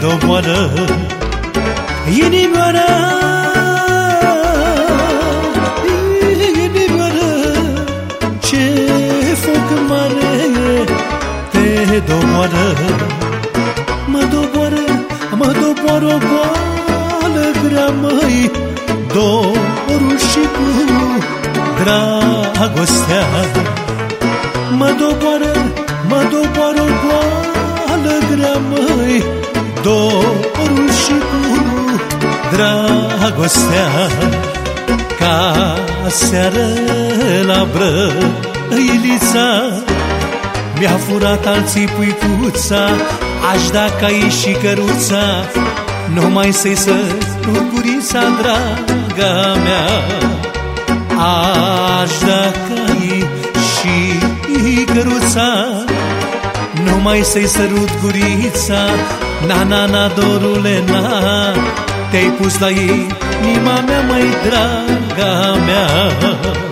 doboară Inimioara Inimioara Ce foc mare te doboară. Mă doboară, mă doboară o boală grea măi Dorul și cu dragostea. Mă doboară, Dorul și cu dragostea Ca seară la brăilița Mi-a furat alții puicuța Aș da ca și căruța Numai să-i sărut gurița, draga mea. Aș da ca și căruța Numai să-i sărut gurița. Na, na, na, dorule, na Te-ai pus la ei, inima mea, mai draga mea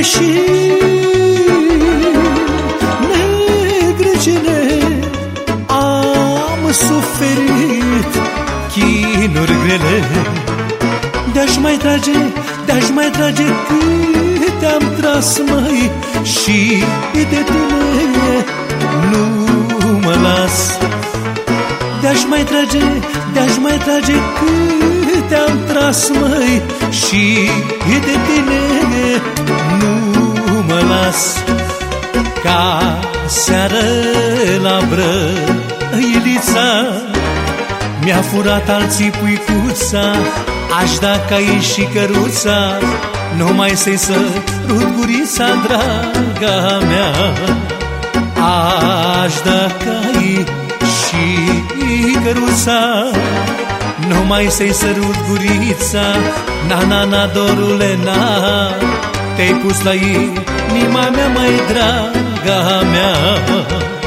pentru oi și negrecele am suferit chinuri grele. De-aș mai trage, de-aș mai trage cât te-am tras mai și de tine nu mă las. De-aș mai trage, de-aș mai trage cât te-am tras măi și de tine nu mă las. Ca seară la brăilița Mi-a furat alții puicuța Aș da ca și căruța Numai să-i sărut gurița, draga mea. Aș da ca și căruța Numai să-i sărut gurița. Na, na, na, dorule, na. Te-ai pus la inima mea, mai draga mea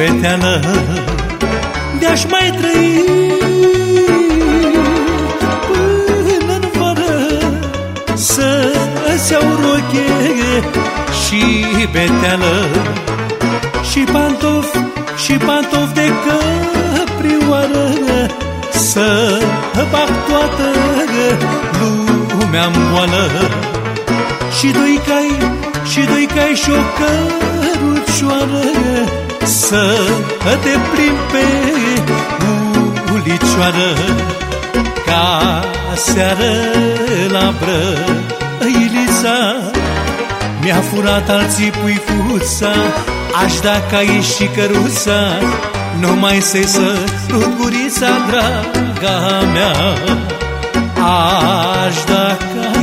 beteană De-aș mai trăi până în vară. Să se iau roche și beteană Și pantofi, și pantofi de căprioară. Să bag toată lumea în boală. Și doi cai, și doi cai și o cărucioară Să te plimbi pe ulicioară Ca seară la brăilița. Mi-a furat alții puicuța Aș da ca și căruța. Numai să-i sărut gurița, draga mea. Aș da ca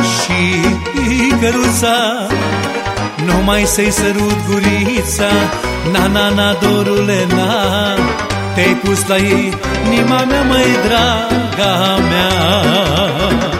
și căruța numai să-i sărut gurița. Na, na, na, dorule, na. Te-ai pus la ei, inima mea, mai draga mea.